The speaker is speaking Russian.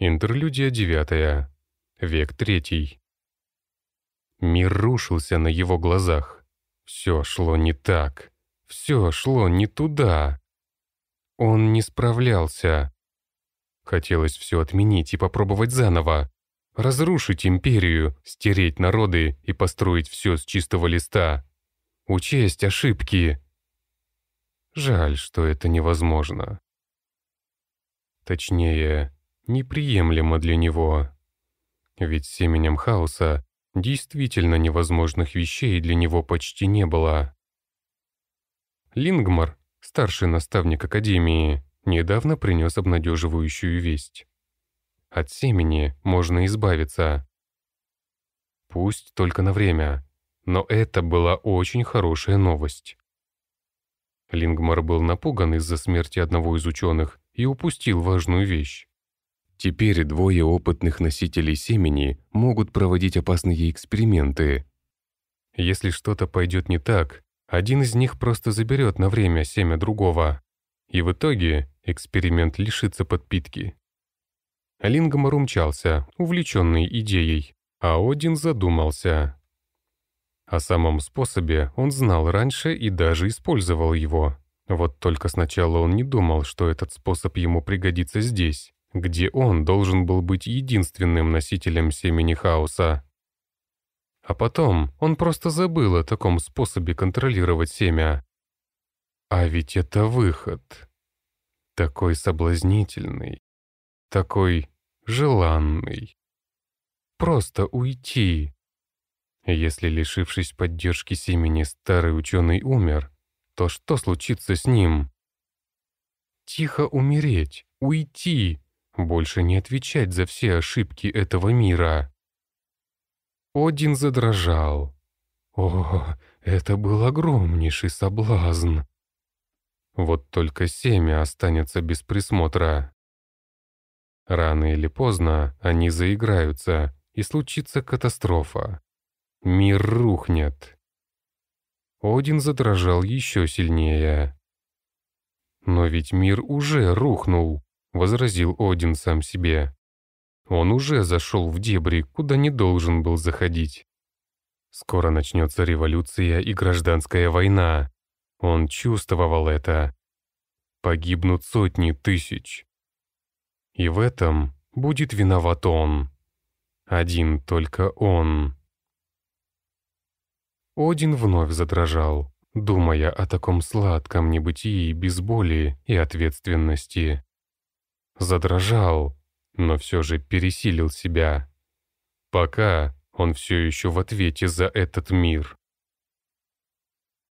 Интерлюдия девятая. Век третий. Мир рушился на его глазах. Все шло не так. Все шло не туда. Он не справлялся. Хотелось все отменить и попробовать заново. Разрушить империю, стереть народы и построить все с чистого листа. Учесть ошибки. Жаль, что это невозможно. Точнее, неприемлемо для него. Ведь семенем хаоса действительно невозможных вещей для него почти не было. Лингмар, старший наставник Академии, недавно принес обнадеживающую весть. От семени можно избавиться. Пусть только на время, но это была очень хорошая новость. Лингмар был напуган из-за смерти одного из ученых и упустил важную вещь. Теперь двое опытных носителей семени могут проводить опасные эксперименты. Если что-то пойдет не так, один из них просто заберет на время семя другого. И в итоге эксперимент лишится подпитки. Лингомор умчался, увлеченный идеей, а Один задумался. О самом способе он знал раньше и даже использовал его. Вот только сначала он не думал, что этот способ ему пригодится здесь, где он должен был быть единственным носителем семени хаоса. А потом он просто забыл о таком способе контролировать семя. А ведь это выход. Такой соблазнительный, такой желанный. Просто уйти. Если, лишившись поддержки семени, старый ученый умер, то что случится с ним? Тихо умереть, уйти, больше не отвечать за все ошибки этого мира. Один задрожал. О, это был огромнейший соблазн. Вот только семя останется без присмотра. Рано или поздно они заиграются, и случится катастрофа. Мир рухнет. Один задрожал еще сильнее. «Но ведь мир уже рухнул», — возразил Один сам себе. Он уже зашел в дебри, куда не должен был заходить. Скоро начнется революция и гражданская война. Он чувствовал это. Погибнут сотни тысяч. И в этом будет виноват он. Один только он. Один вновь задрожал, думая о таком сладком небытии без боли и ответственности. Задрожал, но все же пересилил себя. Пока он все еще в ответе за этот мир.